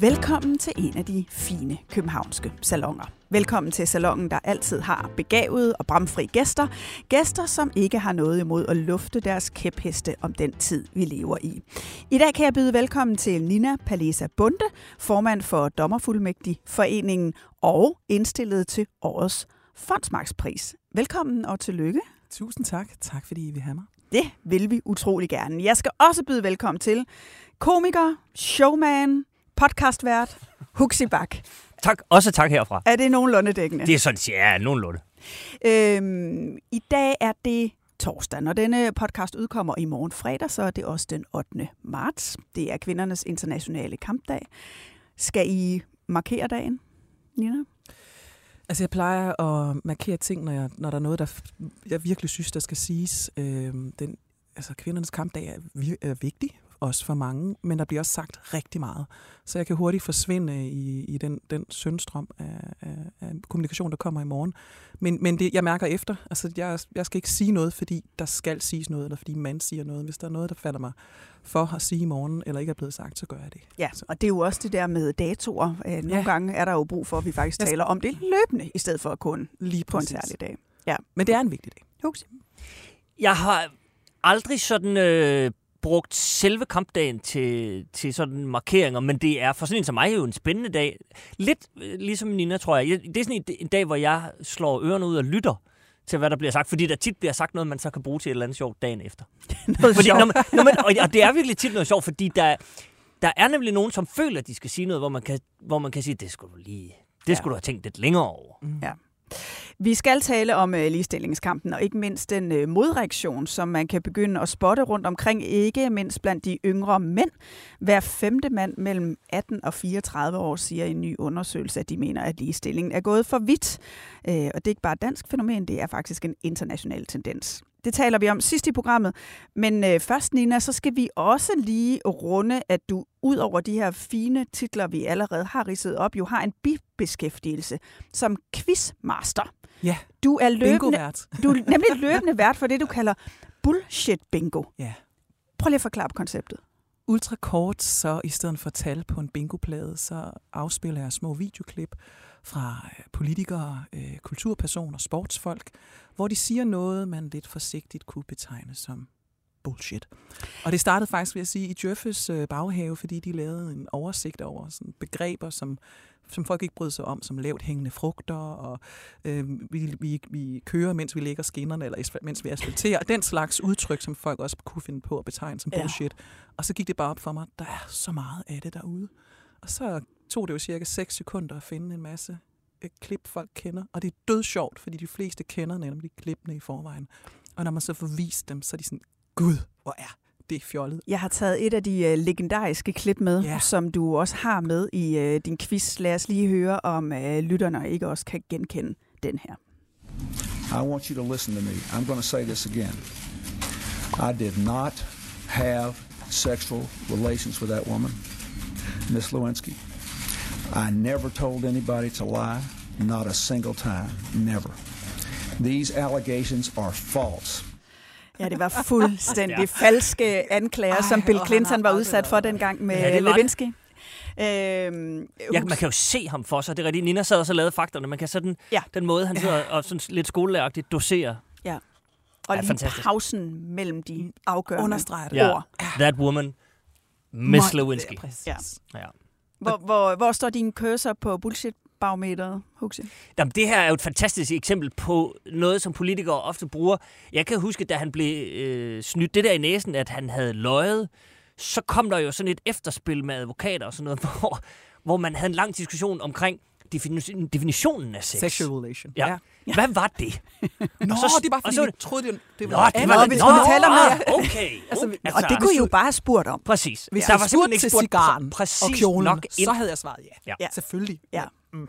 Velkommen til en af de fine københavnske salonger. Velkommen til salongen, der altid har begavede og bramfri gæster. Gæster, som ikke har noget imod at lufte deres kæpheste om den tid, vi lever i. I dag kan jeg byde velkommen til Nina Palesa Bunde, formand for Dommerfuldmægtig Foreningen og indstillet til årets fondsmarkspris. Velkommen og tillykke. Tusind tak. Tak fordi I vil have mig. Det vil vi utrolig gerne. Jeg skal også byde velkommen til komiker, showman, podcastvært, Huxi Bak. Tak, også tak herfra. Er det nogenlunde dækkende? Det er sådan, ja, nogenlunde. Øhm, I dag er det torsdag. Når denne podcast udkommer i morgen fredag, så er det også den 8. marts. Det er kvindernes internationale kampdag. Skal I markere dagen, Nina? Altså, jeg plejer at markere ting, når, jeg, når der er noget, der jeg virkelig synes, der skal siges. Øhm, den, altså, kvindernes kampdag er, er vigtig, også for mange, men der bliver også sagt rigtig meget. Så jeg kan hurtigt forsvinde i, i den, den søndstrøm af, af, af kommunikation, der kommer i morgen. Men, men det, jeg mærker efter. Altså, jeg, jeg skal ikke sige noget, fordi der skal siges noget, eller fordi man siger noget. Hvis der er noget, der falder mig for at sige i morgen, eller ikke er blevet sagt, så gør jeg det. Ja, og det er jo også det der med datoer. Øh, Nogle Ja. gange er der jo brug for, at vi faktisk Jeg- taler om det løbende, i stedet for kun Lige på en særlig dag. Men det er en vigtig dag. Jeg har aldrig sådan øh, brugt selve kampdagen til, til sådan markeringer, men det er for sådan en som mig jo en spændende dag. Lidt øh, ligesom Nina, tror jeg. Det er sådan en, en dag, hvor jeg slår ørerne ud og lytter til, hvad der bliver sagt, fordi der tit bliver sagt noget, man så kan bruge til et eller andet sjovt dagen efter. Noget Fordi, sjovt. når man, når man, og, og det er virkelig tit noget sjovt, fordi der, der er nemlig nogen, som føler, at de skal sige noget, hvor man kan, hvor man kan sige, det skulle du lige, det Ja. skulle du have tænkt lidt længere over. Mm. Ja. Vi skal tale om øh, ligestillingskampen, og ikke mindst den øh, modreaktion, som man kan begynde at spotte rundt omkring, ikke mindst blandt de yngre mænd. Hver femte mand mellem 18 og 34 år siger i en ny undersøgelse, at de mener, at ligestillingen er gået for vidt. Øh, og det er ikke bare et dansk fænomen, det er faktisk en international tendens. Det taler vi om sidst i programmet. Men øh, først, Nina, så skal vi også lige runde, at du ud over de her fine titler, vi allerede har ridset op, jo har en bibeskæftigelse som quizmaster. Ja, Du er løbende, du er nemlig løbende vært for det, du kalder bullshit bingo. Ja. Prøv lige at forklare på konceptet. ultra kort, så i stedet for tal på en bingoplade, så afspiller jeg små videoklip fra øh, politikere, øh, kulturpersoner, sportsfolk, hvor de siger noget, man lidt forsigtigt kunne betegne som bullshit. Og det startede faktisk, vil jeg sige, i Jøffes øh, baghave, fordi de lavede en oversigt over sådan, begreber, som, som folk ikke brød sig om, som lavt hængende frugter, og øh, vi, vi, vi kører, mens vi lægger skinnerne, eller mens vi asfalterer. Den slags udtryk, som folk også kunne finde på at betegne som Ja. bullshit. Og så gik det bare op for mig, der er så meget af det derude. Og så tog det jo cirka 6 sekunder at finde en masse øh, klip, folk kender. Og det er død sjovt, fordi de fleste kender nemlig klippene i forvejen. Og når man så får vist dem, så er de sådan, gud, hvor er det fjollet. Jeg har taget et af de øh, legendariske klip med, Ja. som du også har med i øh, din quiz. Lad os lige høre, om øh, lytterne ikke også kan genkende den her. I want you to listen to me. I'm going to say this again. I did not have sexual relations with that woman, Miss Lewinsky. I never told anybody to lie, not a single time, never. These allegations are false. Ja, det var fuldstændig falske anklager, som Bill Clinton var udsat for dengang med Ja. Lewinsky. Øhm, Ja, man kan jo se ham for sig. Det er rigtigt. Nina sad også og lavede fakterne. Man kan sådan, Ja. den måde, han sidder og sådan lidt skolelæragtigt doserer. og Ja, lige fantastisk. pausen mellem de afgørende Understreger det. Ja. ord. That woman, Miss Lewinsky. Ja, præcis. Ja. Hvor, hvor, hvor står din cursor på bullshit-barometeret, Huxi? Jamen, det her er jo et fantastisk eksempel på noget, som politikere ofte bruger. Jeg kan huske, da han blev øh, snydt det der i næsen, at han havde løjet, så kom der jo sådan et efterspil med advokater og sådan noget, hvor, hvor man havde en lang diskussion omkring, defini- definitionen af sex. Sexual relation. Ja. ja. Hvad var det? Nå, så- det er bare fordi, så- vi troede, det, det Nå, var det andet. var det. Nå, det. Okay. Altså, okay. og det kunne I jo bare have spurgt om. Præcis. Hvis Der var ikke til spurgt cigaren præcis og kjolen, nok ind. så havde jeg svaret ja. Ja. Ja. Selvfølgelig. Ja. Mm.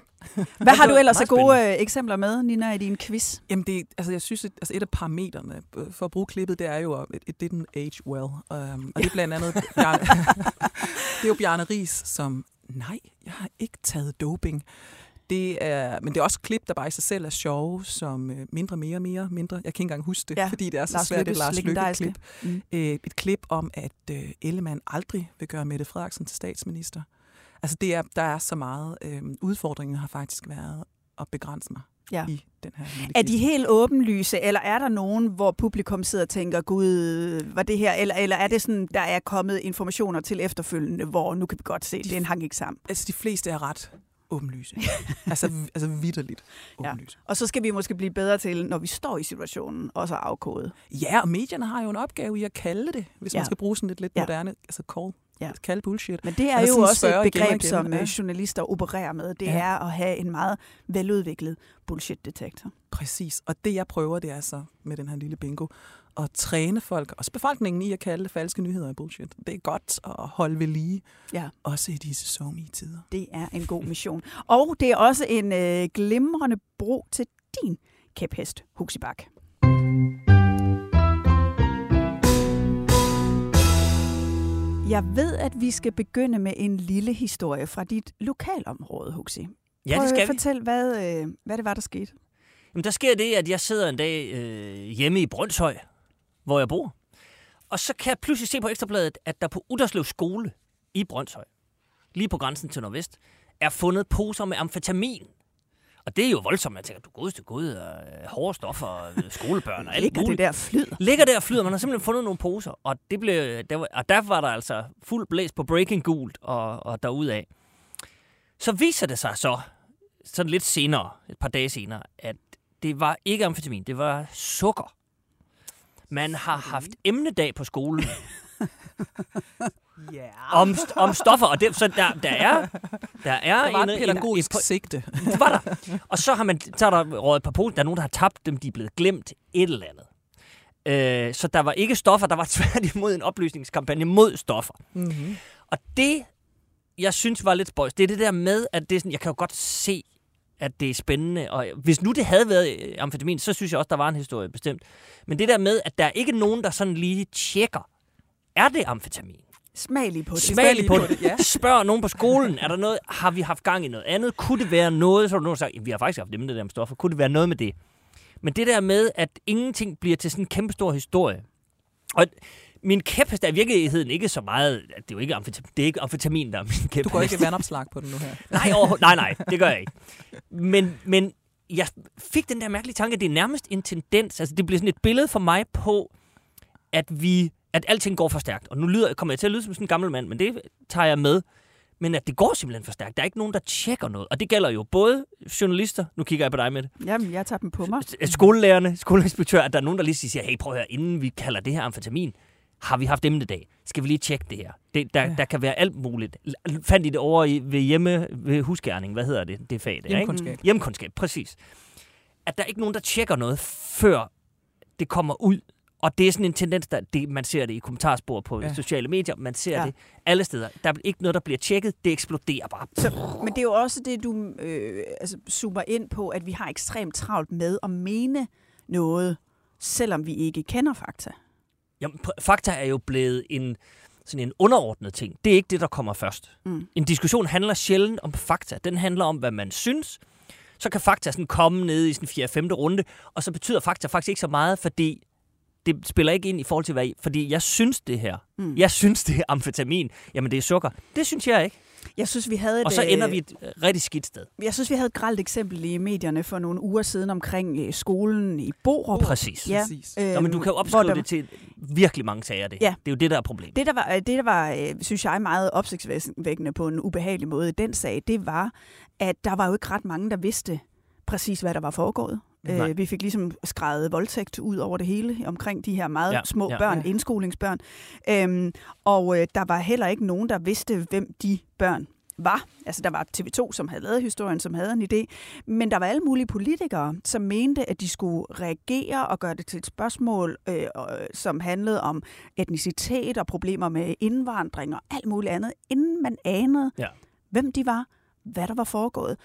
Hvad har du det ellers af gode øh, eksempler med, Nina, i din quiz? Jamen, det, altså, jeg synes, at altså, et af parametrene øh, for at bruge klippet, det er jo, at it didn't age well. Um, og det er blandt andet, Bjarne, det er jo Bjarne Ries, som, nej, jeg har ikke taget doping. Det er, men det er også klip, der bare i sig selv er sjove, som øh, mindre, mere, mere, mindre. Jeg kan ikke engang huske det, Ja, fordi det er så Lars svært, det Lars. Lykke-klip. Mm. Øh, et klip om, at øh, Ellemann aldrig vil gøre Mette Frederiksen til statsminister. Altså, det er, der er så meget. Øh, udfordringen har faktisk været at begrænse mig Ja. i den her lille Er de helt åbenlyse, eller er der nogen, hvor publikum sidder og tænker, gud, var det her, eller, eller er det sådan, der er kommet informationer til efterfølgende, hvor nu kan vi godt se, den hang ikke sammen. Altså, de fleste er ret åbenlyse. altså, altså vidderligt Ja. åbenlyse. Og så skal vi måske blive bedre til, når vi står i situationen, også at afkode. Ja. ja, og medierne har jo en opgave i at kalde det, hvis Ja. ja. man skal bruge sådan lidt, lidt Ja. moderne, altså call, Ja. ja. kalde bullshit. Men det er Altså jo også et igen begreb, igen, som ja. øh, journalister opererer med. Det Ja. er at have en meget veludviklet bullshit-detektor. Præcis. Og det, jeg prøver, det er så med den her lille bingo, at træne folk, også befolkningen i at kalde det falske nyheder og bullshit. Det er godt at holde ved lige, Ja. også i disse somi tider Det er en god mission. Og det er også en øh, glimrende bro til din kæphest, Huxibak. Jeg ved, at vi skal begynde med en lille historie fra dit lokalområde, Huxi. Ja, det skal vi. fortæl, hvad, øh, hvad det var, der skete. Jamen, der sker det, at jeg sidder en dag øh, hjemme i Brøndshøj, hvor jeg bor. Og så kan jeg pludselig se på Ekstrabladet, at der på Udderslev skole i Brøndshøj, lige på grænsen til Nordvest, er fundet poser med amfetamin. Og det er jo voldsomt. Man tænker, du godeste gud, og hårde stoffer, øh, skolebørn og alt Ligger det muligt. der flyder? Ligger der flyder. Man har simpelthen fundet nogle poser. Og, det blev, der var, og der var der altså fuld blæs på breaking gult og, og derudaf. Så viser det sig så, sådan lidt senere, et par dage senere, at det var ikke amfetamin, det var sukker. Man har haft emnedag på skolen Ja. om, om stoffer, og det, så der, der er, der er Der var en, pædagogisk en, sigte. det var der. Og så har man, så er der røget et par poser. Der er nogen, der har tabt dem. De er blevet glemt. Et eller andet. Øh, så der var ikke stoffer. Der var tværtimod en oplysningskampagne mod stoffer. Mm-hmm. Og det, jeg synes var lidt spøjs, det er det der med, at det er sådan, jeg kan jo godt se, at det er spændende. Og hvis nu det havde været øh, amfetamin, så synes jeg også, der var en historie bestemt. Men det der med, at der er ikke nogen, der sådan lige tjekker, er det amfetamin? Smag lige på det. Smag lige på på det. det, ja. Spørg nogen på skolen, er der noget, har vi haft gang i noget andet? Kunne det være noget, så er der nogen, sagt, vi har faktisk haft emnet der med stoffer, kunne det være noget med det? Men det der med, at ingenting bliver til sådan en kæmpe stor historie. Og min kæphest er i virkeligheden ikke så meget, det er jo ikke amfetamin, det er ikke amfetamin, der er min kæphest. Du går ikke vandopslag på den nu her. Nej, nej, nej, det gør jeg ikke. Men, men jeg fik den der mærkelige tanke, at det er nærmest en tendens, altså det bliver sådan et billede for mig på, at vi, at alting går for stærkt. Og nu lyder, kommer jeg til at lyde som sådan en gammel mand, men det tager jeg med. Men at det går simpelthen for stærkt. Der er ikke nogen, der tjekker noget. Og det gælder jo både journalister, nu kigger jeg på dig med det, Jamen, jeg tager dem på mig. skolelærerne, skoleinspektør, at der er nogen, der lige siger, hey, prøv høre, inden vi kalder det her amfetamin, har vi haft emnedag. Skal vi lige tjekke det her? Det, der, Ja. der kan være alt muligt. Fandt I det over i, ved hjemme, ved husgærning? Hvad hedder det? Det fag, der, Hjemkundskab. Ikke? Hjemkundskab, præcis. At der er ikke nogen, der tjekker noget, før det kommer ud. Og det er sådan en tendens, der det, man ser det i kommentarspor på ja. Sociale medier. Man ser Ja. det alle steder. Der er ikke noget, der bliver tjekket. Det eksploderer bare. Men det er jo også det, du øh, altså, zoomer ind på, at vi har ekstremt travlt med at mene noget, selvom vi ikke kender fakta. Jamen, fakta er jo blevet en, sådan en underordnet ting. Det er ikke det, der kommer først. Mm. En diskussion handler sjældent om fakta. Den handler om, hvad man synes. Så kan fakta sådan komme ned i sådan 4. 5. runde, og så betyder fakta faktisk ikke så meget, fordi det spiller ikke ind i forhold til, hvad I, fordi jeg synes det her. Mm. Jeg synes, det er amfetamin. Jamen, det er sukker. Det synes jeg ikke. Jeg synes, vi havde et, Og så ender øh, vi et øh, rigtig skidt sted. Jeg synes, vi havde et gralt eksempel i medierne for nogle uger siden omkring øh, skolen i Borup. Præcis. Ja, Præcis. Nå, men du kan jo opskrive der- det til virkelig mange sager, det. Ja. Det er jo det, der er problemet. Det, der var, øh, det, der var øh, synes jeg, meget opsigtsvækkende på en ubehagelig måde i den sag, det var, at der var jo ikke ret mange, der vidste præcis, hvad der var foregået. Nej. Øh, vi fik ligesom skrevet voldtægt ud over det hele omkring de her meget ja, Ja, små ja, børn, ja. indskolingsbørn. Øhm, og øh, der var heller ikke nogen, der vidste, hvem de børn var. Altså, der var TV2, som havde lavet historien, som havde en idé. Men der var alle mulige politikere, som mente, at de skulle reagere og gøre det til et spørgsmål, øh, som handlede om etnicitet og problemer med indvandring og alt muligt andet, inden man anede, ja. hvem de var, hvad der var foregået.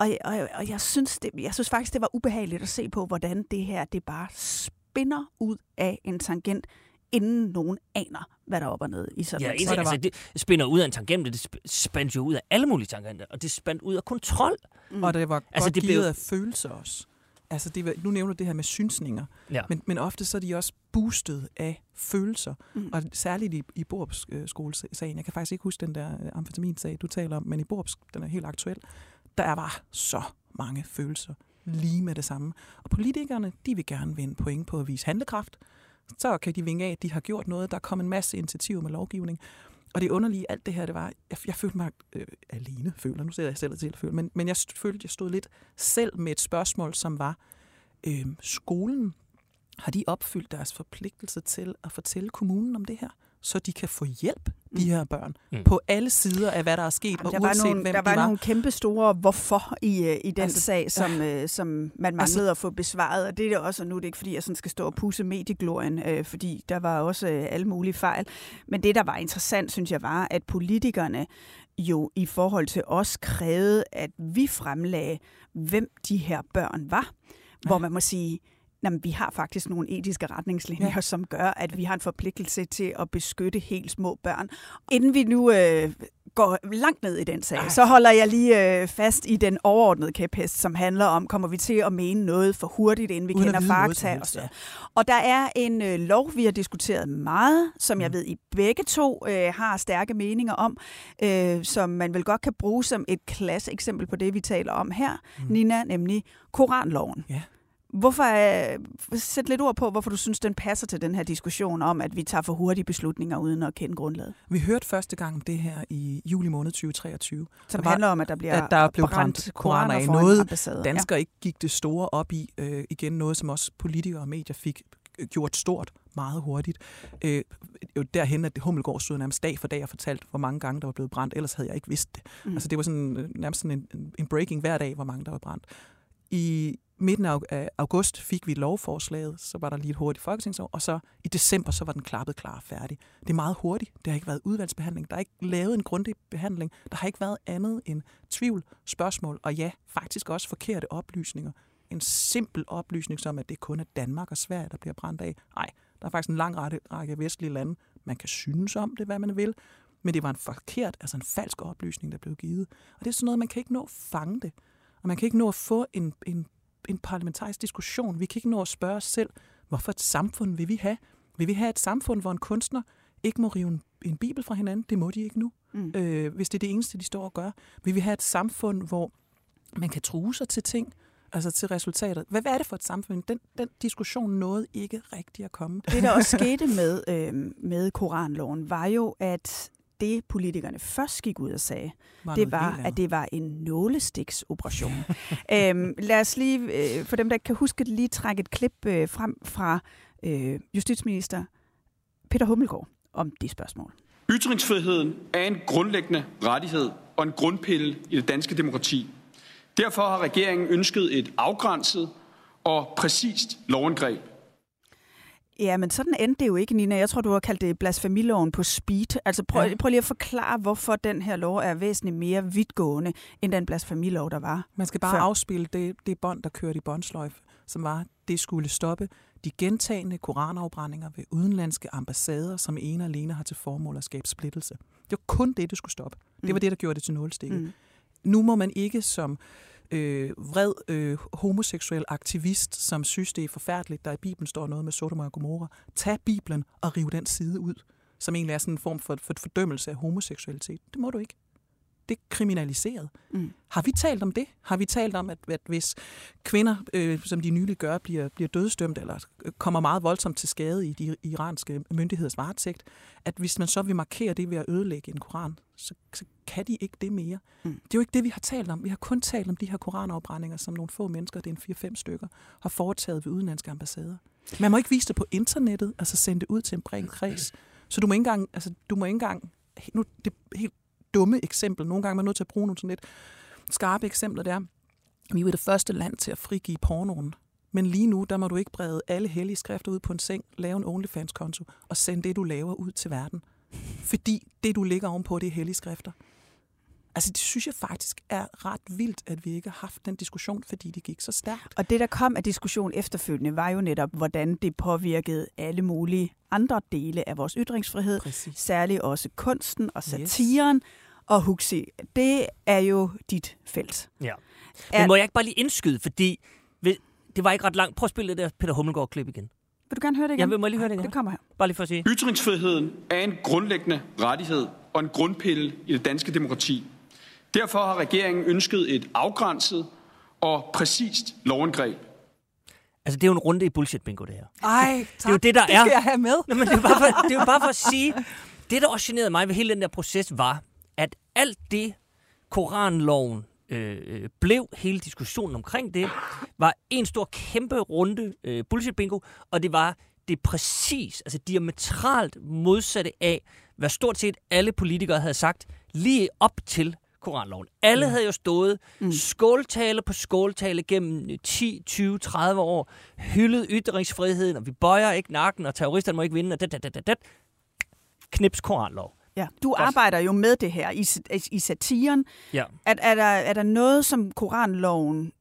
Og, og, og jeg, synes, det, jeg synes faktisk, det var ubehageligt at se på, hvordan det her det bare spinder ud af en tangent, inden nogen aner, hvad der er op og ned i sådan ja, noget. Altså, det spænder ud af en tangent, det spænder jo ud af alle mulige tangenter, og det spænder ud af kontrol. Mm. Og det var altså, godt det blev... af følelser også. Altså, det var, nu nævner du det her med synsninger, ja. men, men ofte så er de også boostet af følelser. Mm. Og særligt i, i Borups øh, skolesagen, jeg kan faktisk ikke huske den der øh, amfetaminsag, du taler om, men i Borups, den er helt aktuel, der var så mange følelser lige med det samme. Og politikerne, de vil gerne vinde point på at vise handlekraft, så kan de vinge af, at de har gjort noget. Der kom en masse initiativer med lovgivning. Og det underlige alt det her, det var, jeg, jeg følte mig øh, alene, føler, nu sidder jeg selv til at føle, men, men jeg følte, jeg stod lidt selv med et spørgsmål, som var, øh, skolen, har de opfyldt deres forpligtelse til at fortælle kommunen om det her? Så de kan få hjælp, de mm. her børn, mm. på alle sider af, hvad der er sket, Jamen, og der uanset var nogle, hvem der de var. var nogle kæmpe store hvorfor i, øh, i den altså, sag, som, øh, som man manglede altså, at få besvaret, og det er det også, og nu er det ikke, fordi jeg sådan skal stå og pusse medieglorien, øh, fordi der var også øh, alle mulige fejl. Men det, der var interessant, synes jeg, var, at politikerne jo i forhold til os krævede, at vi fremlagde, hvem de her børn var. Ja. Hvor man må sige, Jamen, vi har faktisk nogle etiske retningslinjer, ja. som gør, at vi har en forpligtelse til at beskytte helt små børn. Inden vi nu øh, går langt ned i den sag, Ej. så holder jeg lige øh, fast i den overordnede kæphest, som handler om, kommer vi til at mene noget for hurtigt, inden vi Uden kender fakta. Og, så. og der er en øh, lov, vi har diskuteret meget, som mm. jeg ved, I begge to øh, har stærke meninger om, øh, som man vel godt kan bruge som et klasse eksempel på det, vi taler om her, mm. Nina, nemlig Koranloven. Ja. Hvorfor, uh, sæt lidt ord på, hvorfor du synes, den passer til den her diskussion om, at vi tager for hurtige beslutninger uden at kende grundlaget. Vi hørte første gang det her i juli måned 2023. Som var, handler om, at der bliver at der blev brændt, brændt koraner af. Noget danskere ja. ikke gik det store op i. Øh, igen noget, som også politikere og medier fik gjort stort meget hurtigt. Øh, jo derhen, at Hummelgaard stod nærmest dag for dag og fortalte, hvor mange gange der var blevet brændt. Ellers havde jeg ikke vidst det. Mm. Altså, det var sådan, øh, nærmest sådan en, en breaking hver dag, hvor mange der var brændt. I midten af august fik vi lovforslaget, så var der lige et hurtigt folketingsår, og så i december, så var den klappet klar og færdig. Det er meget hurtigt. Det har ikke været udvalgsbehandling. Der er ikke lavet en grundig behandling. Der har ikke været andet end tvivl, spørgsmål, og ja, faktisk også forkerte oplysninger. En simpel oplysning som, at det kun er Danmark og Sverige, der bliver brændt af. Nej, der er faktisk en lang række, række vestlige lande. Man kan synes om det, hvad man vil, men det var en forkert, altså en falsk oplysning, der blev givet. Og det er sådan noget, man kan ikke nå at fange det. Og man kan ikke nå at få en, en en parlamentarisk diskussion. Vi kan ikke nå at spørge os selv, hvorfor et samfund vil vi have? Vil vi have et samfund, hvor en kunstner ikke må rive en, en bibel fra hinanden? Det må de ikke nu, mm. øh, hvis det er det eneste, de står og gør. Vil vi have et samfund, hvor man kan true sig til ting, altså til resultatet. Hvad, hvad er det for et samfund? Den, den diskussion nåede ikke rigtig at komme. Det, der også skete med, øh, med Koranloven, var jo, at det politikerne først gik ud og sagde, var det var, at det var en nålestiksoperation. øhm, lad os lige, øh, for dem der ikke kan huske det, lige trække et klip øh, frem fra øh, justitsminister Peter Hummelgaard om det spørgsmål. Ytringsfriheden er en grundlæggende rettighed og en grundpille i det danske demokrati. Derfor har regeringen ønsket et afgrænset og præcist lovindgreb Ja, men sådan endte det jo ikke, Nina. Jeg tror, du har kaldt det blasfemiloven på speed. Altså prøv, ja. prøv lige at forklare, hvorfor den her lov er væsentligt mere vidtgående, end den blasfemilov, der var Man skal bare før. afspille det, det bånd, der kørte i båndsløjf, som var, det skulle stoppe de gentagende koranafbrændinger ved udenlandske ambassader, som ene alene har til formål at skabe splittelse. Det var kun det, det skulle stoppe. Det var mm. det, der gjorde det til nulstikket. Mm. Nu må man ikke som øh, vred øh, homoseksuel aktivist, som synes, det er forfærdeligt, der i Bibelen står noget med Sodom og Gomorra, tag Bibelen og riv den side ud, som egentlig er sådan en form for, for fordømmelse af homoseksualitet. Det må du ikke det kriminaliseret. Mm. Har vi talt om det? Har vi talt om, at, at hvis kvinder, øh, som de nylig gør, bliver, bliver dødstømt eller kommer meget voldsomt til skade i de iranske myndigheders varetægt, at hvis man så vil markere det ved at ødelægge en koran, så, så kan de ikke det mere. Mm. Det er jo ikke det, vi har talt om. Vi har kun talt om de her koranafbrændinger, som nogle få mennesker, det er en 4-5 stykker, har foretaget ved udenlandske ambassader. Man må ikke vise det på internettet, altså sende det ud til en bred kreds. Så du må ikke engang, altså, du må ikke engang nu, det er helt dumme eksempel. Nogle gange er man nødt til at bruge nogle sådan lidt skarpe eksempler. Det er, vi jo det første land til at frigive pornoen. Men lige nu, der må du ikke brede alle hellige skrifter ud på en seng, lave en OnlyFans-konto og sende det, du laver ud til verden. Fordi det, du ligger ovenpå, det er hellige skrifter. Altså, det synes jeg faktisk er ret vildt, at vi ikke har haft den diskussion, fordi det gik så stærkt. Og det, der kom af diskussion efterfølgende, var jo netop, hvordan det påvirkede alle mulige andre dele af vores ytringsfrihed. Præcis. Særligt også kunsten og satiren. Yes. Og Huxi, det er jo dit felt. Ja. Men må jeg ikke bare lige indskyde, fordi det var ikke ret langt. Prøv at spille det der Peter Hummelgaard-klip igen. Vil du gerne høre det igen? Ja, vil- må jeg lige høre det igen? Det kommer her. Bare lige for at sige. Ytringsfriheden er en grundlæggende rettighed og en grundpille i det danske demokrati. Derfor har regeringen ønsket et afgrænset og præcist lovindgreb. Altså, det er jo en runde i bullshit-bingo, det her. Ej, tak. Det er jo det, der det er. skal jeg have med. Nå, men det er, jo bare for, det er jo bare for at sige, det, der også generede mig ved hele den der proces, var, alt det, Koranloven øh, blev, hele diskussionen omkring det, var en stor kæmpe runde øh, bullshit-bingo, og det var det præcis, altså diametralt modsatte af, hvad stort set alle politikere havde sagt lige op til Koranloven. Alle havde jo stået mm. skåltale på skåltale gennem 10, 20, 30 år, hyldet ytringsfriheden, og vi bøjer ikke nakken, og terroristerne må ikke vinde, og det, det, det, det, det. Knips Koranlov. Ja, du arbejder jo med det her i, i satiren. Ja. Er, er, der, er der noget, som Koranloven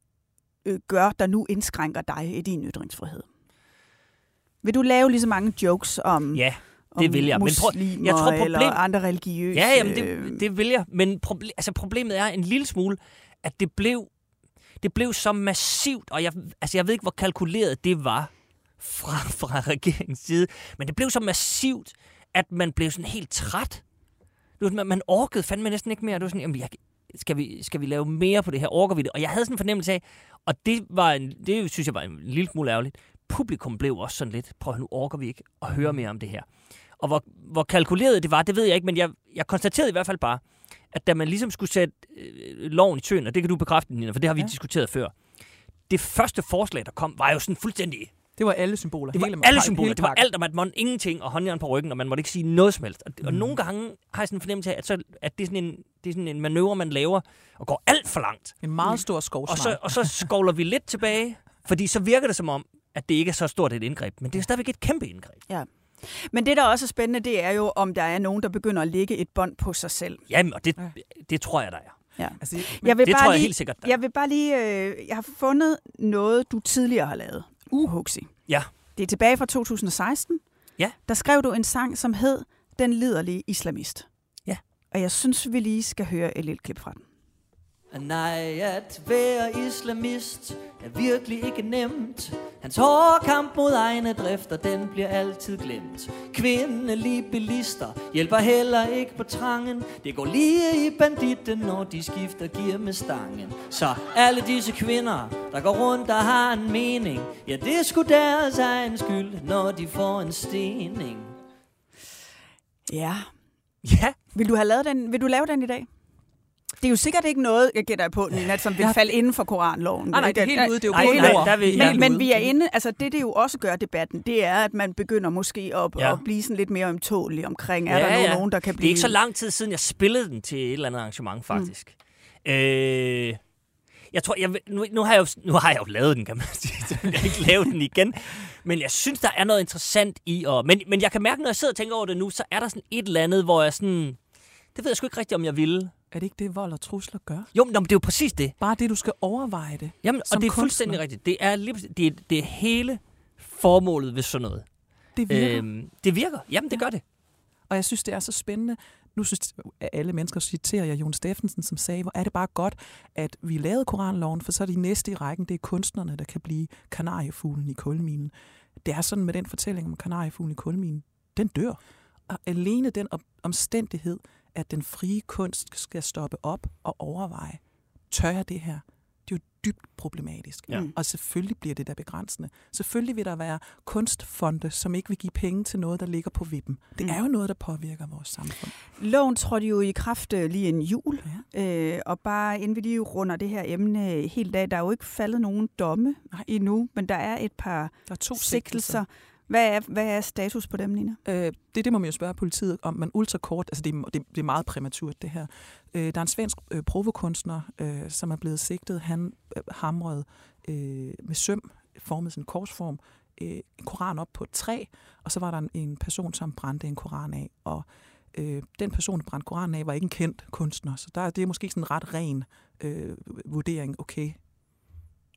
øh, gør, der nu indskrænker dig i din ytringsfrihed? Vil du lave lige så mange jokes om, Ja, det vil jeg. Men prøv, jeg tror, eller problem, andre religiøse... Ja, jamen, det, det vil jeg. Men proble- altså, problemet er en lille smule, at det blev, det blev så massivt, og jeg, altså, jeg ved ikke, hvor kalkuleret det var fra, fra regeringens side, men det blev så massivt, at man blev sådan helt træt. Det var sådan, man, man orkede fandme næsten ikke mere. Det var sådan, jamen, jeg, skal, vi, skal vi lave mere på det her? Orker vi det? Og jeg havde sådan en fornemmelse af, og det, var en, det synes jeg var en lille smule ærgerligt, publikum blev også sådan lidt, prøv nu orker vi ikke at høre mere om det her. Og hvor, hvor kalkuleret det var, det ved jeg ikke, men jeg, jeg konstaterede i hvert fald bare, at da man ligesom skulle sætte øh, loven i tøen, og det kan du bekræfte, Nina, for det har vi ja. diskuteret før, det første forslag, der kom, var jo sådan fuldstændig... Det var alle symboler. Det var hele, alle symboler. Det var alt, og man måtte ingenting, og håndjern på ryggen, og man måtte ikke sige noget som helst. Og, mm. og nogle gange har jeg sådan en fornemmelse af, at, så, at det, er sådan en, det er sådan en manøvre, man laver, og går alt for langt. En meget stor Og skovsnegl. så, og så skovler vi lidt tilbage, fordi så virker det som om, at det ikke er så stort et indgreb. Men det er stadigvæk et kæmpe indgreb. Ja. Men det, der også er spændende, det er jo, om der er nogen, der begynder at lægge et bånd på sig selv. Jamen, og det, det tror jeg, der er. Ja. Altså, Jeg vil det bare tror jeg lige, helt sikkert, der er. Jeg vil bare lige... Øh, jeg har fundet noget, du tidligere har lavet. Uh, Huxi. Ja. Det er tilbage fra 2016. Ja. Der skrev du en sang, som hed Den liderlige islamist. Ja. Og jeg synes, vi lige skal høre et lille klip fra den. Nej, at være islamist er virkelig ikke nemt. Hans hårde kamp mod egne drifter, den bliver altid glemt. Kvindelige bilister hjælper heller ikke på trangen. Det går lige i banditten, når de skifter gear med stangen. Så alle disse kvinder, der går rundt og har en mening, ja, det sgu deres egen skyld, når de får en stening. Ja. Ja. Vil du, have lavet den, vil du lave den i dag? Det er jo sikkert ikke noget, jeg gætter på, Nina, som vil Ja. falde inden for koranloven. Nej, nej, det er helt ude. Det er jo Nej, nej, der er vi- Helt ja. Men, men vi er inde, altså det, det jo også gør debatten, det er, at man begynder måske at, Ja. at blive sådan lidt mere ømtålig omkring, er Ja, der ja. nogen, der kan blive... Det er ikke så lang tid siden, jeg spillede den til et eller andet arrangement, faktisk. Mm. Øh, jeg tror, jeg, vil- nu, nu, har jeg jo, nu har jeg jo lavet den, kan man sige. Så vil jeg ikke lave den igen. Men jeg synes, der er noget interessant i at... Men, men jeg kan mærke, når jeg sidder og tænker over det nu, så er der sådan et eller andet, hvor jeg sådan... Det ved jeg sgu ikke rigtigt, om jeg ville. Er det ikke det, vold og trusler gør? Jo, men det er jo præcis det. Bare det, du skal overveje det. Jamen, og det er kunstner. fuldstændig rigtigt. Det er, lige, det, er, det er hele formålet ved sådan noget. Det virker. Øhm, det virker. Jamen, det gør det. Og jeg synes, det er så spændende. Nu synes at alle mennesker citerer jeg Jon Steffensen, som sagde, hvor er det bare godt, at vi lavede Koranloven, for så er de næste i rækken, det er kunstnerne, der kan blive kanariefuglen i kulminen. Det er sådan med den fortælling om kanariefuglen i kulminen. Den dør. Og alene den om- omstændighed, at den frie kunst skal stoppe op og overveje, tør jeg det her? Det er jo dybt problematisk. Ja. Og selvfølgelig bliver det der begrænsende. Selvfølgelig vil der være kunstfonde, som ikke vil give penge til noget, der ligger på vippen. Det Mm. er jo noget, der påvirker vores samfund. Loven trådte jo i kraft øh, lige en jul, ja. øh, og bare inden vi lige runder det her emne helt af, der er jo ikke faldet nogen domme Nej. endnu, men der er et par Der er to sigtelser. Hvad er, hvad er status på dem, Nina? Øh, det, det må man jo spørge politiet om, men ultrakort, altså det, det, det er meget præmaturt det her. Øh, der er en svensk øh, provokunstner, øh, som er blevet sigtet. Han øh, hamrede øh, med søm, formet sin en korsform, øh, en koran op på et træ, og så var der en, en person, som brændte en koran af, og øh, den person, der brændte koranen af, var ikke en kendt kunstner, så der, det er måske sådan en ret ren øh, vurdering, okay,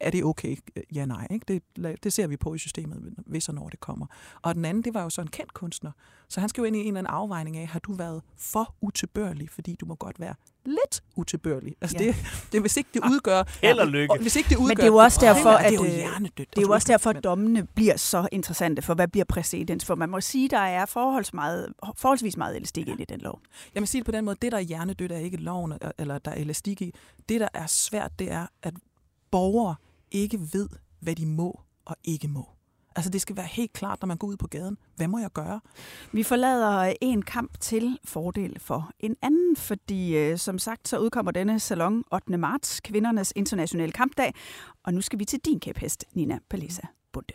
er det okay? Ja, nej. Ikke? Det, det ser vi på i systemet, hvis og når det kommer. Og den anden, det var jo så en kendt kunstner. Så han skal jo ind i en eller anden afvejning af, har du været for utilbørlig, fordi du må godt være lidt utilbørlig. Altså Ja. ja. det, det, hvis ikke det udgør... Held og lykke. Og hvis ikke det udgør... Men det er jo også derfor, at det er jo øh, hjernedødt. det er jo også derfor, at dommene bliver så interessante, for hvad bliver præcedens? For man må sige, der er forholds meget, forholdsvis meget elastik ind i den lov. Jeg vil sige det på den måde, det der er hjernedødt er ikke loven, eller der er elastik i. Det der er svært, det er, at borgere ikke ved, hvad de må og ikke må. Altså det skal være helt klart, når man går ud på gaden. Hvad må jeg gøre? Vi forlader en kamp til fordel for en anden, fordi øh, som sagt, så udkommer denne salon 8. marts, kvindernes internationale kampdag. Og nu skal vi til din kæphest, Nina Palisa Bunde.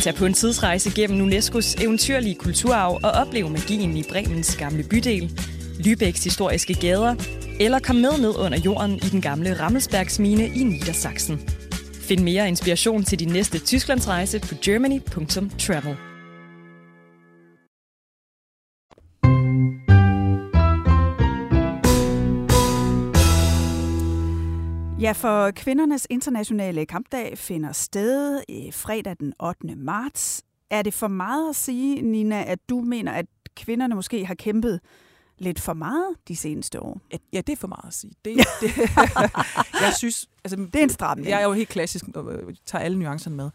Tag på en tidsrejse gennem UNESCO's eventyrlige kulturarv og oplev magien i Bremens gamle bydel, Lübecks historiske gader, eller kom med ned under jorden i den gamle Rammelsbergsmine i Niedersachsen. Find mere inspiration til din næste Tysklandsrejse på germany.travel. Ja, for kvindernes internationale kampdag finder sted i fredag den 8. marts. Er det for meget at sige, Nina, at du mener, at kvinderne måske har kæmpet lidt for meget de seneste år? Ja, det er for meget at sige. Det, det, jeg synes... Altså, Det er en stramning. Jeg er jo helt klassisk og tager alle nuancerne med.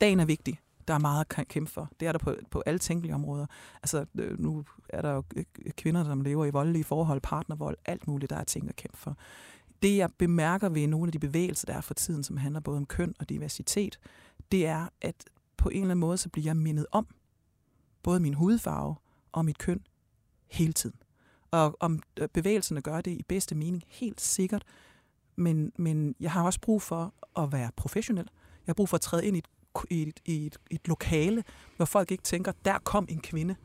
Dagen er vigtig. Der er meget at kæmpe for. Det er der på, på alle tænkelige områder. Altså, øh, nu er der jo kvinder, som lever i voldelige forhold, partnervold, alt muligt, der er ting at kæmpe for. Det, jeg bemærker ved nogle af de bevægelser, der er for tiden, som handler både om køn og diversitet, det er, at på en eller anden måde, så bliver jeg mindet om både min hudfarve og mit køn hele tiden. Og om øh, bevægelserne gør det i bedste mening, helt sikkert. Men, men jeg har også brug for at være professionel. Jeg har brug for at træde ind i et, i et, i et, et lokale, hvor folk ikke tænker, der kom en kvinde.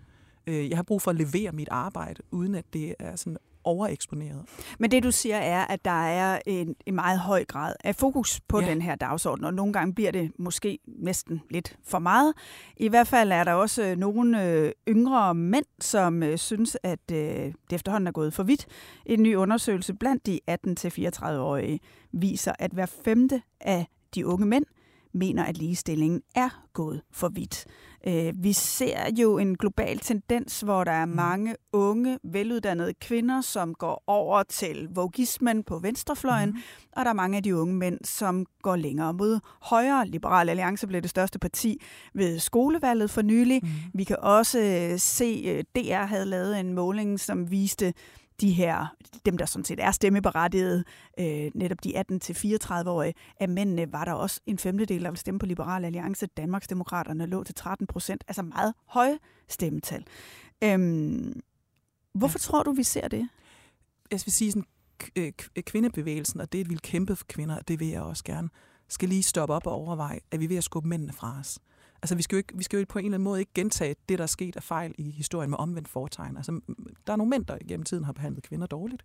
Øh, jeg har brug for at levere mit arbejde, uden at det er sådan overeksponeret. Men det du siger er, at der er en, en meget høj grad af fokus på Ja. den her dagsorden, og nogle gange bliver det måske næsten lidt for meget. I hvert fald er der også øh, nogle øh, yngre mænd, som øh, synes, at øh, det efterhånden er gået for vidt. En ny undersøgelse blandt de 18-34-årige viser, at hver femte af de unge mænd mener, at ligestillingen er gået for vidt. Øh, vi ser jo en global tendens, hvor der er mange unge, veluddannede kvinder, som går over til vogismen på venstrefløjen, mm. og der er mange af de unge mænd, som går længere mod højre. Liberal Alliance blev det største parti ved skolevalget for nylig. Mm. Vi kan også øh, se, øh, DR havde lavet en måling, som viste de her, dem der sådan set er stemmeberettigede, øh, netop de 18-34-årige, af mændene var der også en femtedel, der ville stemme på Liberal Alliance. Danmarksdemokraterne lå til 13 procent, altså meget høje stemmetal. Øhm, hvorfor ja. tror du, vi ser det? Jeg vil sige, sådan, øh, k- kvindebevægelsen, og det, at vi vil kæmpe for kvinder, det vil jeg også gerne, skal lige stoppe op og overveje, at vi er ved at skubbe mændene fra os. Altså, vi skal, jo ikke, vi skal jo på en eller anden måde ikke gentage det, der er sket af fejl i historien med omvendt foretegn. Altså, der er nogle mænd, der gennem tiden har behandlet kvinder dårligt.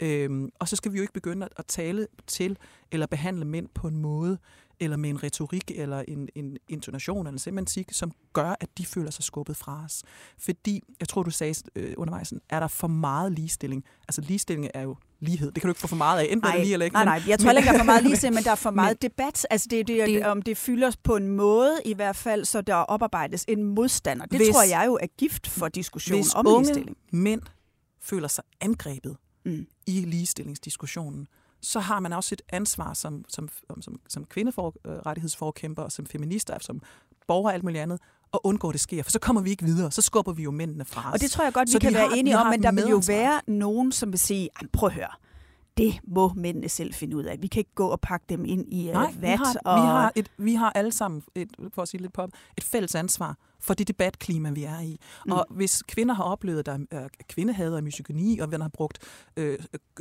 Øhm, og så skal vi jo ikke begynde at, at tale til eller behandle mænd på en måde, eller med en retorik, eller en, en intonation, eller en semantik, som gør, at de føler sig skubbet fra os. Fordi, jeg tror, du sagde øh, undervejs, er der for meget ligestilling? Altså, ligestilling er jo lighed. Det kan du ikke få for meget af, enten det lige eller ikke. nej, men- nej, jeg tror ikke, der er for meget ligestilling, men der er for meget debat. Altså, det, det, Det- om det fylder på en måde, i hvert fald, så der oparbejdes en modstander. Det Hvis- tror jeg jo er gift for diskussion om unge ligestilling. mænd føler sig angrebet mm. i ligestillingsdiskussionen, så har man også et ansvar som, som, som, som kvinderettighedsforkæmper, og som feminister, som borger og alt muligt andet, at undgå, at det sker. For så kommer vi ikke videre. Så skubber vi jo mændene fra os. Og det tror jeg godt, vi Så kan vi være har- vi enige om, men der vil jo være nogen, som vil sige, "Ej, prøv at høre, det må mændene selv finde ud af. Vi kan ikke gå og pakke dem ind i Nej, uh, vi vat. har, og... vi, har et, vi har alle sammen, et, for at sige lidt på, et fælles ansvar for det debatklima, vi er i. Mm. Og hvis kvinder har oplevet, at der er øh, kvindehader og misogyni, og man har brugt øh,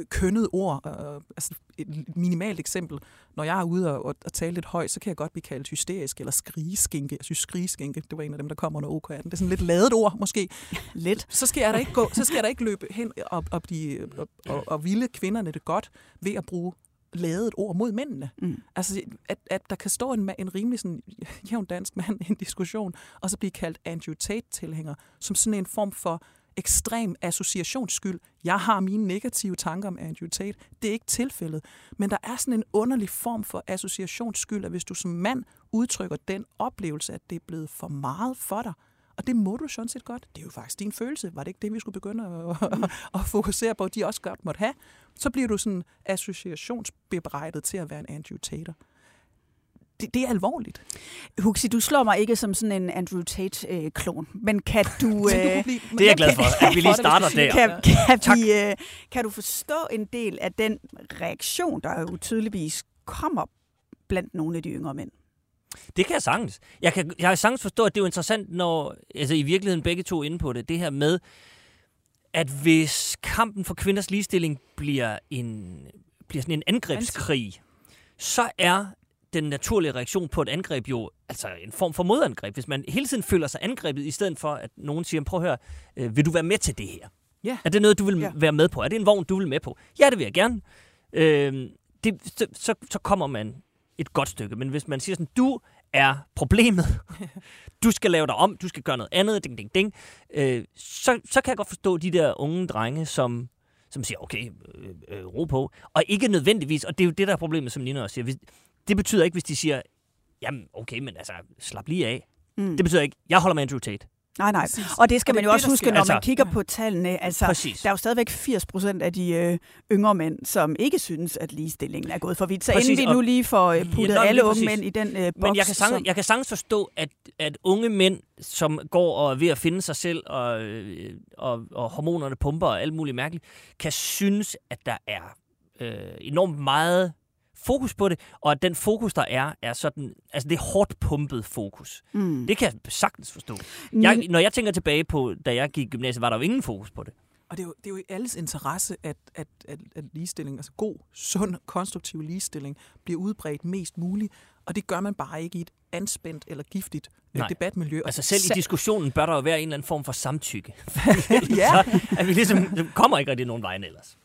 kønnet ord, øh, altså et minimalt eksempel, når jeg er ude og, og, og tale lidt højt, så kan jeg godt blive kaldt hysterisk eller skrigeskinke. Jeg synes, skrigeskinke, det var en af dem, der kom under OK18. Det er sådan lidt ladet ord, måske. lidt. Så skal jeg da ikke, gå, så skal jeg da ikke løbe hen og, og, blive, og, og, og ville kvinderne det godt ved at bruge lavet et ord mod mændene. Mm. Altså, at, at der kan stå en, en rimelig sådan, jævn dansk mand i en diskussion, og så blive kaldt Andrew Tate-tilhænger, som sådan en form for ekstrem associationsskyld. Jeg har mine negative tanker om Andrew Tate. Det er ikke tilfældet. Men der er sådan en underlig form for associationsskyld, at hvis du som mand udtrykker den oplevelse, at det er blevet for meget for dig, og det må du sådan set godt. Det er jo faktisk din følelse. Var det ikke det, vi skulle begynde at, at, at fokusere på, at de også godt måtte have? Så bliver du sådan associationsbebrejdet til at være en Andrew Tater. Det, det er alvorligt. Huxi, du slår mig ikke som sådan en Andrew Tate-klon, men kan du... Øh, det er jeg glad for, at vi lige starter der. Kan, kan, vi, øh, kan du forstå en del af den reaktion, der jo tydeligvis kommer blandt nogle af de yngre mænd? Det kan jeg sagtens. Jeg kan, jeg har sagtens forstå, at det er jo interessant, når altså i virkeligheden begge to er inde på det, det her med, at hvis kampen for kvinders ligestilling bliver, en, bliver sådan en angrebskrig, så er den naturlige reaktion på et angreb jo altså en form for modangreb. Hvis man hele tiden føler sig angrebet, i stedet for at nogen siger, prøv at høre, øh, vil du være med til det her? Ja. Er det noget, du vil ja. være med på? Er det en vogn, du vil med på? Ja, det vil jeg gerne. Øh, det, så, så, så kommer man et godt stykke. Men hvis man siger sådan, du er problemet, du skal lave dig om, du skal gøre noget andet, ding, ding, ding, øh, så, så kan jeg godt forstå de der unge drenge, som, som siger, okay, øh, øh, ro på. Og ikke nødvendigvis, og det er jo det, der er problemet, som Nina også siger. Hvis, det betyder ikke, hvis de siger, jamen okay, men altså, slap lige af. Mm. Det betyder ikke, jeg holder med Andrew Tate. Nej, nej. Præcis. Og det skal og man det, jo også huske, når altså, man kigger på tallene. Altså, Præcis. der er jo stadigvæk 80 procent af de øh, yngre mænd, som ikke synes, at ligestillingen er gået for vidt. Så præcis. inden vi nu lige får øh, puttet ja, alle unge mænd i den øh, boks... Men jeg kan, sagtens, som... jeg kan sagtens forstå, at, at unge mænd, som går og er ved at finde sig selv, og, øh, og, og hormonerne pumper og alt muligt mærkeligt, kan synes, at der er øh, enormt meget fokus på det, og at den fokus, der er, er sådan, altså det er hårdt pumpet fokus. Mm. Det kan jeg sagtens forstå. Jeg, når jeg tænker tilbage på, da jeg gik i gymnasiet, var der jo ingen fokus på det. Og det er jo, det er jo i alles interesse, at, at, at, at ligestilling, altså god, sund, konstruktiv ligestilling, bliver udbredt mest muligt. Og det gør man bare ikke i et anspændt eller giftigt øh, Nej. debatmiljø. Altså selv i diskussionen bør der jo være en eller anden form for samtykke. ja. så, at vi ligesom kommer ikke rigtig nogen vejen ellers.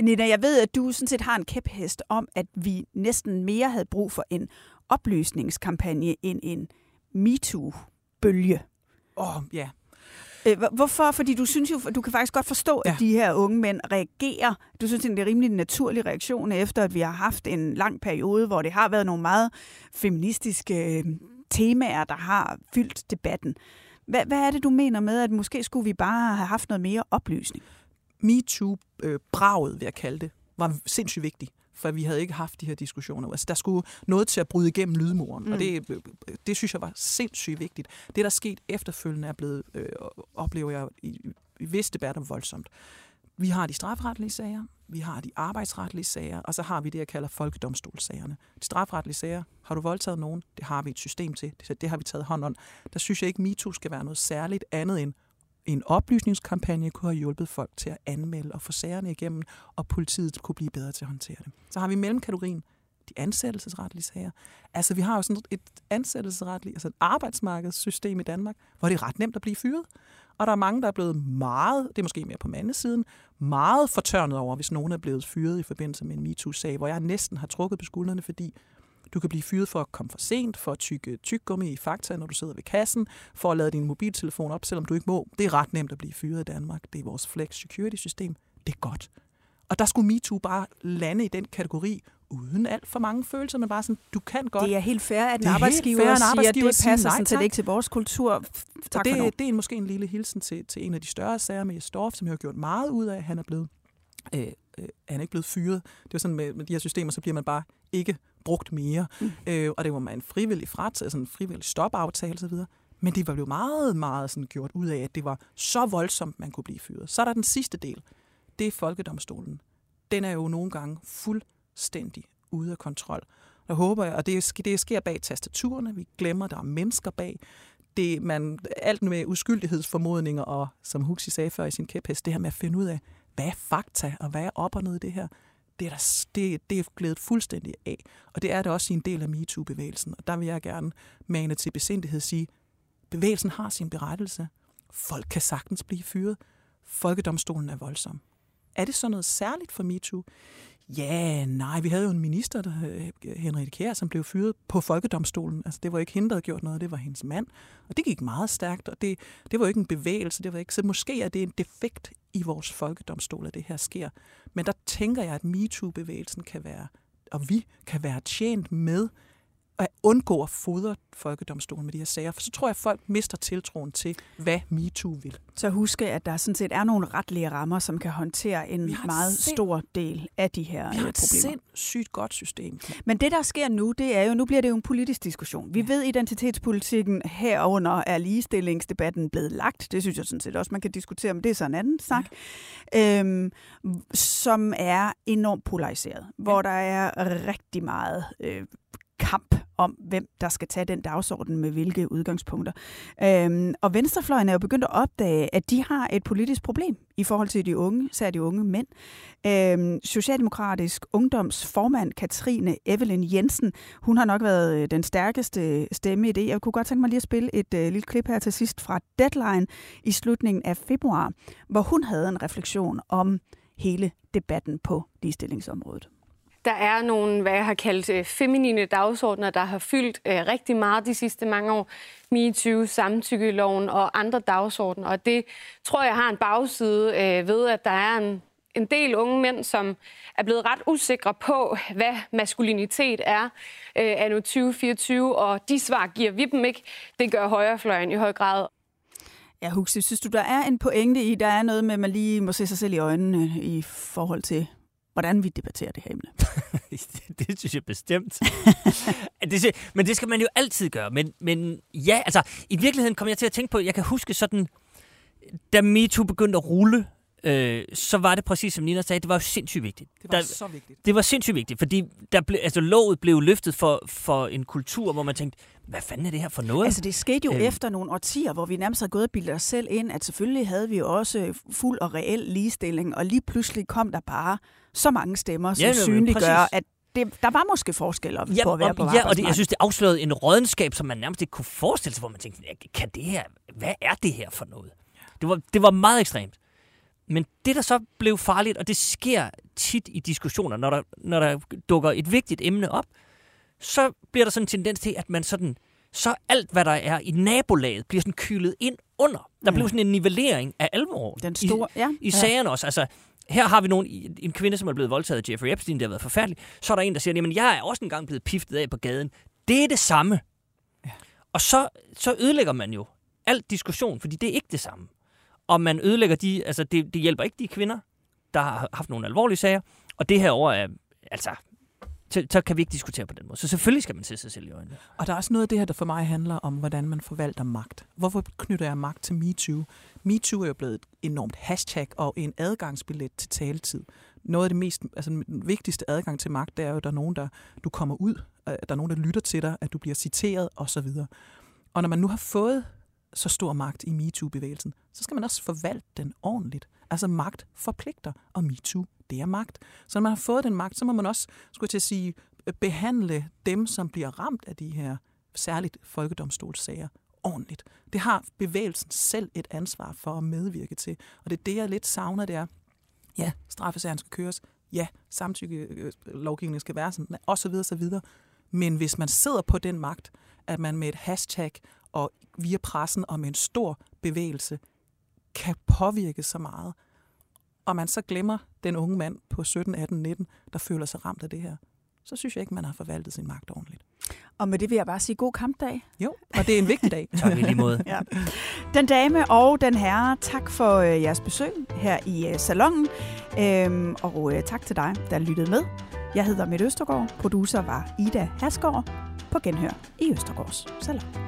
Nina, jeg ved, at du sådan set har en kæphest om, at vi næsten mere havde brug for en oplysningskampagne end en MeToo-bølge. Åh, oh, ja. Øh, hvorfor? Fordi du synes jo, du kan faktisk godt forstå, ja. at de her unge mænd reagerer. Du synes, det er en rimelig naturlig reaktion, efter at vi har haft en lang periode, hvor det har været nogle meget feministiske øh, temaer, der har fyldt debatten. Hvad, hvad er det, du mener med, at måske skulle vi bare have haft noget mere oplysning? MeToo-braget, vil jeg kalde det, var sindssygt vigtigt for vi havde ikke haft de her diskussioner. Altså, der skulle noget til at bryde igennem lydmuren, mm. og det, det synes jeg var sindssygt vigtigt. Det, der er sket efterfølgende, er blevet, øh, oplever jeg i, i visse debatter voldsomt. Vi har de strafretlige sager, vi har de arbejdsretlige sager, og så har vi det, jeg kalder folkedomstolssagerne. De strafretlige sager, har du voldtaget nogen? Det har vi et system til. Det, det har vi taget hånd om. Der synes jeg ikke, MeToo skal være noget særligt andet end en oplysningskampagne kunne have hjulpet folk til at anmelde og få sagerne igennem, og politiet kunne blive bedre til at håndtere det. Så har vi mellemkategorien, de ansættelsesretlige sager. Altså, vi har jo sådan et ansættelsesretligt, altså et arbejdsmarkedssystem i Danmark, hvor det er ret nemt at blive fyret. Og der er mange, der er blevet meget, det er måske mere på mandesiden, meget fortørnet over, hvis nogen er blevet fyret i forbindelse med en MeToo-sag, hvor jeg næsten har trukket på skuldrene, fordi du kan blive fyret for at komme for sent, for at tykke tyggegummi i fakta, når du sidder ved kassen, for at lade din mobiltelefon op, selvom du ikke må. Det er ret nemt at blive fyret i Danmark. Det er vores flex security system. Det er godt. Og der skulle MeToo bare lande i den kategori, uden alt for mange følelser, men bare sådan, du kan godt. Det er helt fair, at en arbejdsgiver, fair, en arbejdsgiver siger, det passer sådan set ikke til vores kultur. Tak det, for det er måske en lille hilsen til, til en af de større sager med Storff, som jeg har gjort meget ud af. Han er blevet øh, øh, han er ikke blevet fyret. Det er sådan med, med de her systemer, så bliver man bare ikke brugt mere. Mm. Øh, og det var man en frivillig frat, altså en frivillig stopaftale osv. Men det var jo meget, meget sådan gjort ud af, at det var så voldsomt, man kunne blive fyret. Så er der den sidste del. Det er folkedomstolen. Den er jo nogle gange fuldstændig ude af kontrol. Der håber jeg, og det, det sker bag tastaturerne. Vi glemmer, der er mennesker bag. det, man, alt med uskyldighedsformodninger og, som Huxi sagde før i sin kæphest, det her med at finde ud af, hvad er fakta, og hvad er op og ned i det her, det er, der, det, det er glædet fuldstændig af. Og det er det også i en del af MeToo-bevægelsen. Og der vil jeg gerne mane til besindighed sige, bevægelsen har sin berettelse. Folk kan sagtens blive fyret. Folkedomstolen er voldsom. Er det så noget særligt for MeToo? Ja, nej, vi havde jo en minister, der, Henrik Henriette Kjær, som blev fyret på Folkedomstolen. Altså, det var ikke hende, der havde gjort noget, det var hendes mand. Og det gik meget stærkt, og det, det var jo ikke en bevægelse. Det var ikke, så måske er det en defekt i vores folkedomstol, at det her sker. Men der tænker jeg, at MeToo-bevægelsen kan være, og vi kan være tjent med, at undgå at fodre folkedomstolen med de her sager, for så tror jeg, at folk mister tiltroen til, hvad MeToo vil. Så huske, at der sådan set er nogle retlige rammer, som kan håndtere en meget sind... stor del af de her Vi har øh, et problemer. sindssygt godt system. Men det, der sker nu, det er jo, nu bliver det jo en politisk diskussion. Vi ja. ved, identitetspolitikken herunder er ligestillingsdebatten blevet lagt. Det synes jeg sådan set også, man kan diskutere, men det er så en anden snak. Ja. Øhm, som er enormt polariseret, hvor ja. der er rigtig meget øh, kamp om, hvem der skal tage den dagsorden med hvilke udgangspunkter. Øhm, og venstrefløjen er jo begyndt at opdage, at de har et politisk problem i forhold til de unge, særligt de unge mænd. Øhm, Socialdemokratisk ungdomsformand Katrine Evelyn Jensen, hun har nok været øh, den stærkeste stemme i det. Jeg kunne godt tænke mig lige at spille et øh, lille klip her til sidst fra Deadline i slutningen af februar, hvor hun havde en refleksion om hele debatten på ligestillingsområdet. Der er nogle, hvad jeg har kaldt øh, feminine dagsordner, der har fyldt øh, rigtig meget de sidste mange år. MeToo, samtykkeloven og andre dagsordner. Og det tror jeg har en bagside øh, ved, at der er en, en del unge mænd, som er blevet ret usikre på, hvad maskulinitet er øh, anno 2024, og de svar giver vi dem ikke. Det gør højrefløjen i høj grad. Ja, Huxi, synes du, der er en pointe i, der er noget med, at man lige må se sig selv i øjnene øh, i forhold til hvordan vi debatterer det her emne. det, det synes jeg bestemt. det, men det skal man jo altid gøre. Men, men ja, altså, i virkeligheden kommer jeg til at tænke på, jeg kan huske sådan, da MeToo begyndte at rulle, øh, så var det præcis som Nina sagde, det var jo sindssygt vigtigt. Det var der, så vigtigt. Det var sindssygt vigtigt, fordi der ble, altså, lovet blev løftet for, for en kultur, hvor man tænkte, hvad fanden er det her for noget? Altså det skete jo øhm. efter nogle årtier, hvor vi nærmest har gået og bildet os selv ind, at selvfølgelig havde vi jo også fuld og reel ligestilling, og lige pludselig kom der bare så mange stemmer, som ja, synliggør, at det, der var måske forskelle ja, på at være på Ja, og det, jeg synes, det afslørede en rådenskab, som man nærmest ikke kunne forestille sig, hvor man tænkte, kan det her, hvad er det her for noget? Det var, det var meget ekstremt. Men det, der så blev farligt, og det sker tit i diskussioner, når der, når der dukker et vigtigt emne op, så bliver der sådan en tendens til, at man sådan, så alt, hvad der er i nabolaget, bliver sådan kylet ind under. Der ja. blev sådan en nivellering af alvor Den store, i, ja. i sagerne også. Altså, her har vi nogen, en kvinde, som er blevet voldtaget af Jeffrey Epstein, det har været forfærdeligt. Så er der en, der siger, jamen jeg er også engang blevet piftet af på gaden. Det er det samme. Ja. Og så, så ødelægger man jo alt diskussion, fordi det er ikke det samme. Og man ødelægger de, altså det, det hjælper ikke de kvinder, der har haft nogle alvorlige sager. Og det her over er, altså, så, så kan vi ikke diskutere på den måde. Så selvfølgelig skal man se sig selv i øjnene. Og der er også noget af det her, der for mig handler om, hvordan man forvalter magt. Hvorfor knytter jeg magt til MeToo? MeToo er jo blevet et enormt hashtag og en adgangsbillet til taletid. Noget af det mest, altså den vigtigste adgang til magt, det er jo, at der er nogen, der du kommer ud, at der er nogen, der lytter til dig, at du bliver citeret osv. Og når man nu har fået så stor magt i MeToo-bevægelsen, så skal man også forvalte den ordentligt. Altså magt forpligter, og MeToo, det er magt. Så når man har fået den magt, så må man også, skulle til at sige, behandle dem, som bliver ramt af de her særligt folkedomstolssager ordentligt. Det har bevægelsen selv et ansvar for at medvirke til. Og det er det, jeg lidt savner, det er, ja, straffesagen skal køres, ja, samtykkelovgivningen skal være sådan, og så videre, så videre. Men hvis man sidder på den magt, at man med et hashtag og via pressen og med en stor bevægelse kan påvirke så meget, og man så glemmer den unge mand på 17, 18, 19, der føler sig ramt af det her, så synes jeg ikke, man har forvaltet sin magt ordentligt. Og med det vil jeg bare sige god kampdag. Jo, og det er en vigtig dag. tak i lige måde. ja. Den dame og den herre, tak for øh, jeres besøg her i øh, salongen. Øhm, og øh, tak til dig, der lyttede med. Jeg hedder Mette Østergaard. Producer var Ida Hasgaard på Genhør i Østergaards Salon.